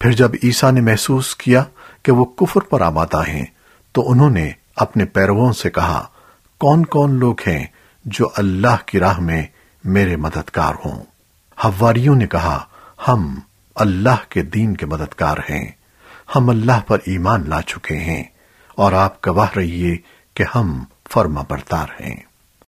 پھر جب عیسیٰ نے محسوس کیا کہ وہ کفر پر آمادہ ہیں، تو انہوں نے اپنے پیرووں سے کہا، کون کون لوگ ہیں جو اللہ کی راہ میں میرے مددگار ہوں؟ حواریوں نے کہا، ہم اللہ کے دین کے مددگار ہیں، ہم اللہ پر ایمان لا چکے ہیں، اور آپ گواہ رہیے کہ ہم فرما بردار ہیں۔